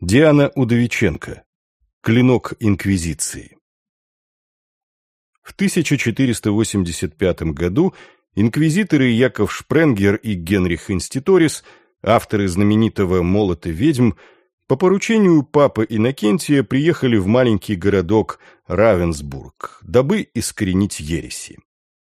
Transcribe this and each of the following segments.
Диана Удовиченко. Клинок Инквизиции. В 1485 году инквизиторы Яков Шпренгер и Генрих Инститорис, авторы знаменитого «Молота ведьм», по поручению папы Иннокентия приехали в маленький городок Равенсбург, дабы искоренить ереси.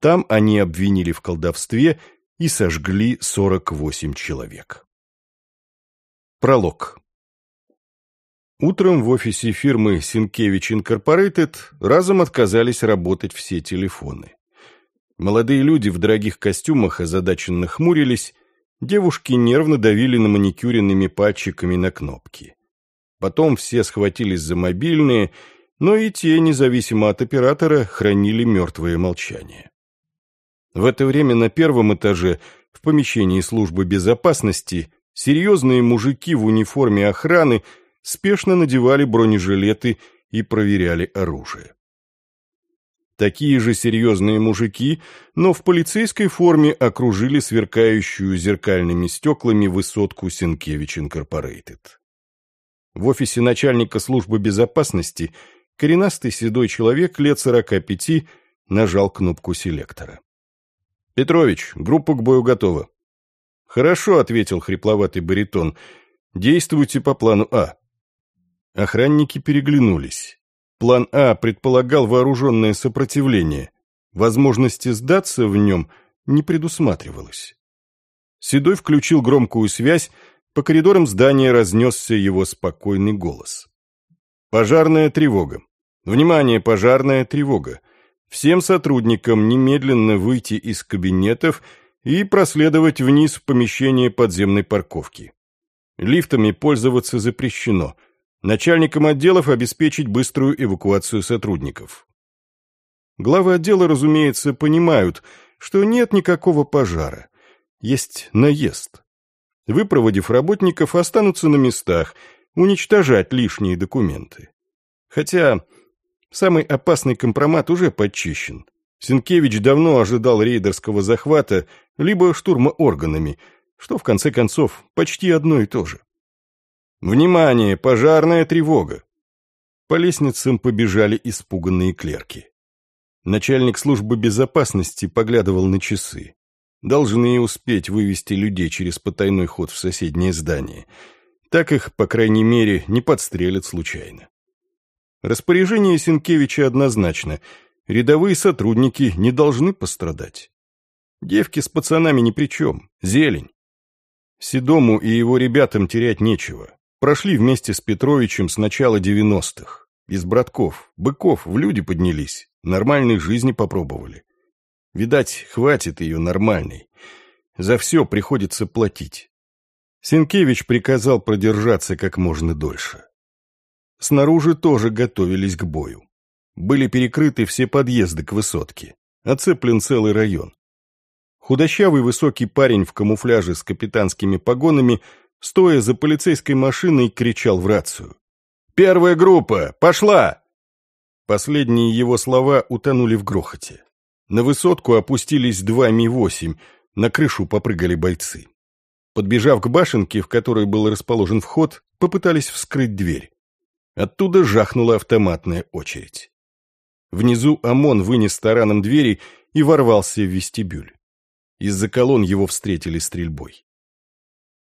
Там они обвинили в колдовстве и сожгли 48 человек. Пролог. Утром в офисе фирмы Синкевич Инкорпорейтед разом отказались работать все телефоны. Молодые люди в дорогих костюмах озадаченно хмурились, девушки нервно давили на маникюренными пальчиками на кнопки. Потом все схватились за мобильные, но и те, независимо от оператора, хранили мертвое молчание. В это время на первом этаже, в помещении службы безопасности, серьезные мужики в униформе охраны – спешно надевали бронежилеты и проверяли оружие. Такие же серьезные мужики, но в полицейской форме окружили сверкающую зеркальными стеклами высотку Сенкевич Инкорпорейтед. В офисе начальника службы безопасности коренастый седой человек лет сорока пяти нажал кнопку селектора. «Петрович, группа к бою готова». «Хорошо», — ответил хрипловатый баритон. «Действуйте по плану А». Охранники переглянулись. План А предполагал вооруженное сопротивление. Возможности сдаться в нем не предусматривалось. Седой включил громкую связь, по коридорам здания разнесся его спокойный голос. «Пожарная тревога. Внимание, пожарная тревога. Всем сотрудникам немедленно выйти из кабинетов и проследовать вниз в помещение подземной парковки. Лифтами пользоваться запрещено – начальникам отделов обеспечить быструю эвакуацию сотрудников. Главы отдела, разумеется, понимают, что нет никакого пожара. Есть наезд. Выпроводив работников, останутся на местах, уничтожать лишние документы. Хотя самый опасный компромат уже подчищен. Сенкевич давно ожидал рейдерского захвата, либо штурма органами, что, в конце концов, почти одно и то же. «Внимание! Пожарная тревога!» По лестницам побежали испуганные клерки. Начальник службы безопасности поглядывал на часы. Должны успеть вывести людей через потайной ход в соседнее здание. Так их, по крайней мере, не подстрелят случайно. Распоряжение Сенкевича однозначно. Рядовые сотрудники не должны пострадать. Девки с пацанами ни при чем. Зелень. Седому и его ребятам терять нечего. Прошли вместе с Петровичем с начала девяностых. Из братков, быков в люди поднялись, нормальной жизни попробовали. Видать, хватит ее нормальной. За все приходится платить. Сенкевич приказал продержаться как можно дольше. Снаружи тоже готовились к бою. Были перекрыты все подъезды к высотке. Оцеплен целый район. Худощавый высокий парень в камуфляже с капитанскими погонами стоя за полицейской машиной, кричал в рацию. «Первая группа! Пошла!» Последние его слова утонули в грохоте. На высотку опустились два Ми-8, на крышу попрыгали бойцы. Подбежав к башенке, в которой был расположен вход, попытались вскрыть дверь. Оттуда жахнула автоматная очередь. Внизу ОМОН вынес тараном двери и ворвался в вестибюль. Из-за колонн его встретили стрельбой.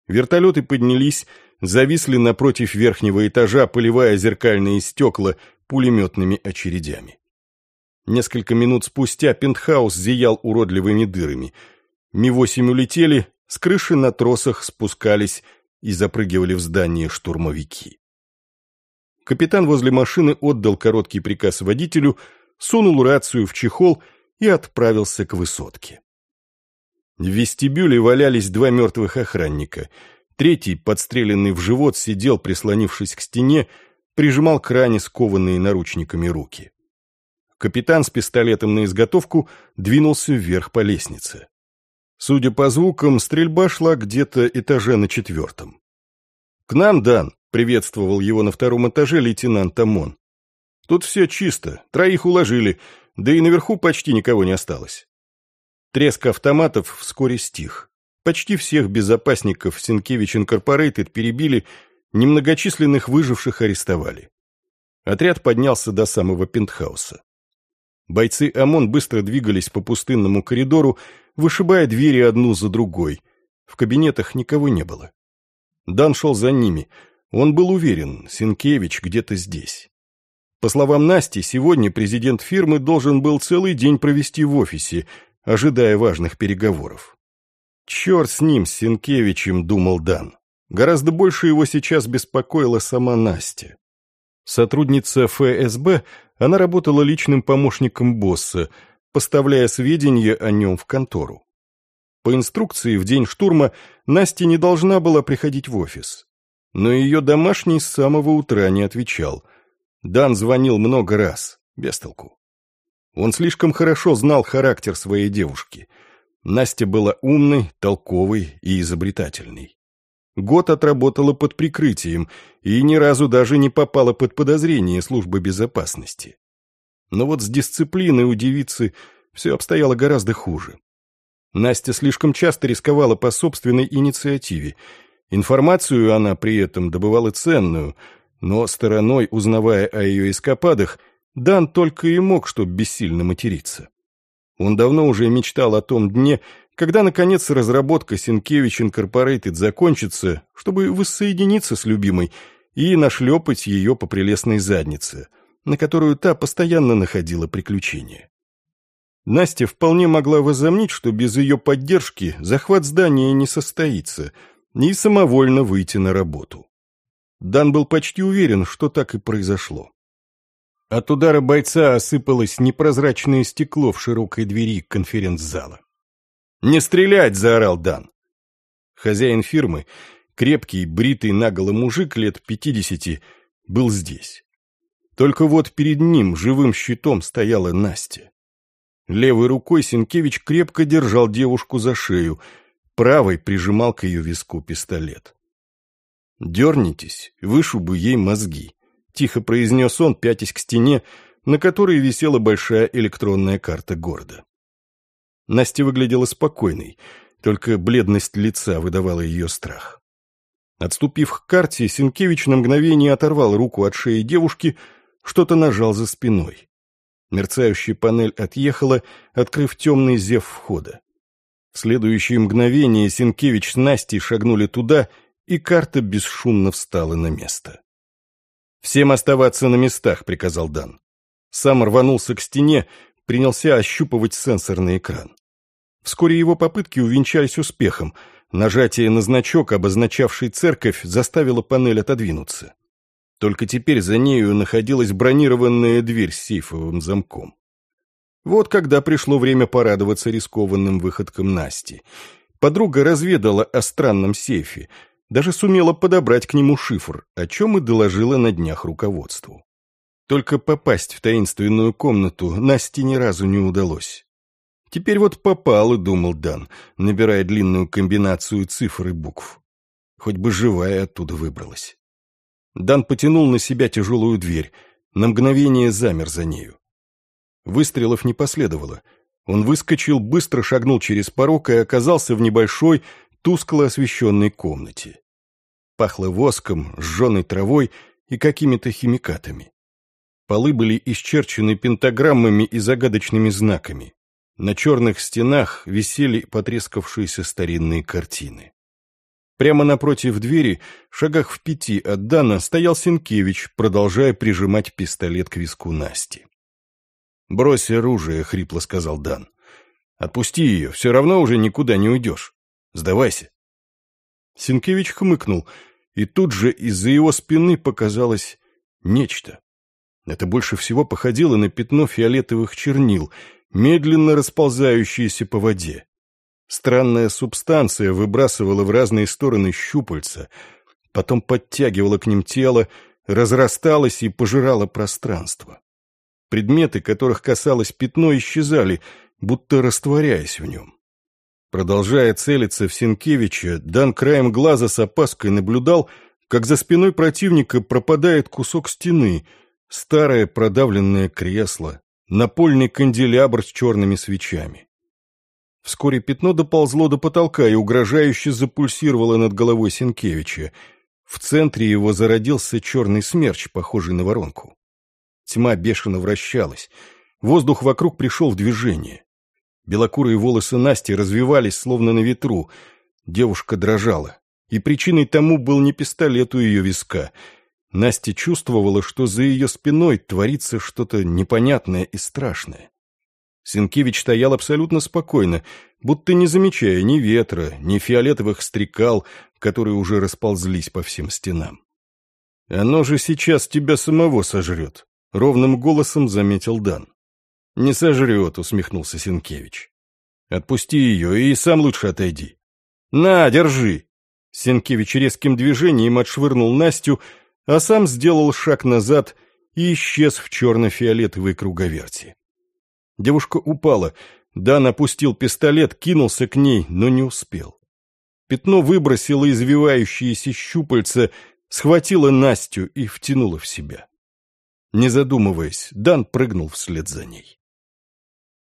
Вертолеты поднялись, зависли напротив верхнего этажа, поливая зеркальные стекла пулеметными очередями. Несколько минут спустя пентхаус зиял уродливыми дырами. Ми-8 улетели, с крыши на тросах спускались и запрыгивали в здание штурмовики. Капитан возле машины отдал короткий приказ водителю, сунул рацию в чехол и отправился к высотке. В вестибюле валялись два мертвых охранника. Третий, подстреленный в живот, сидел, прислонившись к стене, прижимал к ране скованные наручниками руки. Капитан с пистолетом на изготовку двинулся вверх по лестнице. Судя по звукам, стрельба шла где-то этаже на четвертом. «К нам, Дан!» — приветствовал его на втором этаже лейтенант Амон. «Тут все чисто, троих уложили, да и наверху почти никого не осталось». Треск автоматов вскоре стих. Почти всех безопасников Сенкевич Инкорпорейтед перебили, немногочисленных выживших арестовали. Отряд поднялся до самого пентхауса. Бойцы ОМОН быстро двигались по пустынному коридору, вышибая двери одну за другой. В кабинетах никого не было. Дан шел за ними. Он был уверен, Синкевич где-то здесь. По словам Насти, сегодня президент фирмы должен был целый день провести в офисе, ожидая важных переговоров. «Черт с ним, с Синкевичем», — думал Дан. Гораздо больше его сейчас беспокоила сама Настя. Сотрудница ФСБ, она работала личным помощником босса, поставляя сведения о нем в контору. По инструкции в день штурма Настя не должна была приходить в офис. Но ее домашний с самого утра не отвечал. Дан звонил много раз, без толку. Он слишком хорошо знал характер своей девушки. Настя была умной, толковой и изобретательной. Год отработала под прикрытием и ни разу даже не попала под подозрение службы безопасности. Но вот с дисциплиной у девицы все обстояло гораздо хуже. Настя слишком часто рисковала по собственной инициативе. Информацию она при этом добывала ценную, но стороной, узнавая о ее эскападах, Дан только и мог, что бессильно материться. Он давно уже мечтал о том дне, когда, наконец, разработка Синкевич Инкорпорейтед закончится, чтобы воссоединиться с любимой и нашлепать ее по прелестной заднице, на которую та постоянно находила приключения. Настя вполне могла возомнить, что без ее поддержки захват здания не состоится, и самовольно выйти на работу. Дан был почти уверен, что так и произошло. От удара бойца осыпалось непрозрачное стекло в широкой двери конференц-зала. «Не стрелять!» — заорал Дан. Хозяин фирмы, крепкий, бритый наголо мужик лет пятидесяти, был здесь. Только вот перед ним живым щитом стояла Настя. Левой рукой Сенкевич крепко держал девушку за шею, правой прижимал к ее виску пистолет. «Дернитесь, вышибу ей мозги», — тихо произнес он, пятясь к стене, на которой висела большая электронная карта города. Настя выглядела спокойной, только бледность лица выдавала ее страх. Отступив к карте, Сенкевич на мгновение оторвал руку от шеи девушки, что-то нажал за спиной. Мерцающая панель отъехала, открыв темный зев входа. В следующее мгновение Сенкевич с Настей шагнули туда, и карта бесшумно встала на место. «Всем оставаться на местах», — приказал Дан. Сам рванулся к стене, принялся ощупывать сенсорный экран. Вскоре его попытки увенчались успехом. Нажатие на значок, обозначавший церковь, заставило панель отодвинуться. Только теперь за нею находилась бронированная дверь с сейфовым замком. Вот когда пришло время порадоваться рискованным выходкам Насти. Подруга разведала о странном сейфе, даже сумела подобрать к нему шифр, о чем и доложила на днях руководству. Только попасть в таинственную комнату Насте ни разу не удалось. Теперь вот попал, и думал Дан, набирая длинную комбинацию цифр и букв. Хоть бы живая оттуда выбралась. Дан потянул на себя тяжелую дверь, на мгновение замер за нею. Выстрелов не последовало. Он выскочил, быстро шагнул через порог и оказался в небольшой, тускло освещенной комнате. Пахло воском, сжженной травой и какими-то химикатами. Полы были исчерчены пентаграммами и загадочными знаками. На черных стенах висели потрескавшиеся старинные картины. Прямо напротив двери, шагах в пяти от Дана, стоял Сенкевич, продолжая прижимать пистолет к виску Насти. «Брось оружие», — хрипло сказал Дан. «Отпусти ее, все равно уже никуда не уйдешь. Сдавайся». Сенкевич хмыкнул, и тут же из-за его спины показалось нечто. Это больше всего походило на пятно фиолетовых чернил, медленно расползающееся по воде. Странная субстанция выбрасывала в разные стороны щупальца, потом подтягивала к ним тело, разрасталась и пожирала пространство. Предметы, которых касалось пятно, исчезали, будто растворяясь в нем. Продолжая целиться в Сенкевича, Дан краем глаза с опаской наблюдал, как за спиной противника пропадает кусок стены — Старое продавленное кресло, напольный канделябр с черными свечами. Вскоре пятно доползло до потолка и угрожающе запульсировало над головой Сенкевича. В центре его зародился черный смерч, похожий на воронку. Тьма бешено вращалась. Воздух вокруг пришел в движение. Белокурые волосы Насти развивались, словно на ветру. Девушка дрожала. И причиной тому был не пистолет у ее виска. Настя чувствовала, что за ее спиной творится что-то непонятное и страшное. Сенкевич стоял абсолютно спокойно, будто не замечая ни ветра, ни фиолетовых стрекал, которые уже расползлись по всем стенам. «Оно же сейчас тебя самого сожрет», — ровным голосом заметил Дан. «Не сожрет», — усмехнулся Сенкевич. «Отпусти ее и сам лучше отойди». «На, держи!» Сенкевич резким движением отшвырнул Настю, а сам сделал шаг назад и исчез в черно-фиолетовой круговерти. Девушка упала. Дан опустил пистолет, кинулся к ней, но не успел. Пятно выбросило извивающиеся щупальца, схватило Настю и втянуло в себя. Не задумываясь, Дан прыгнул вслед за ней.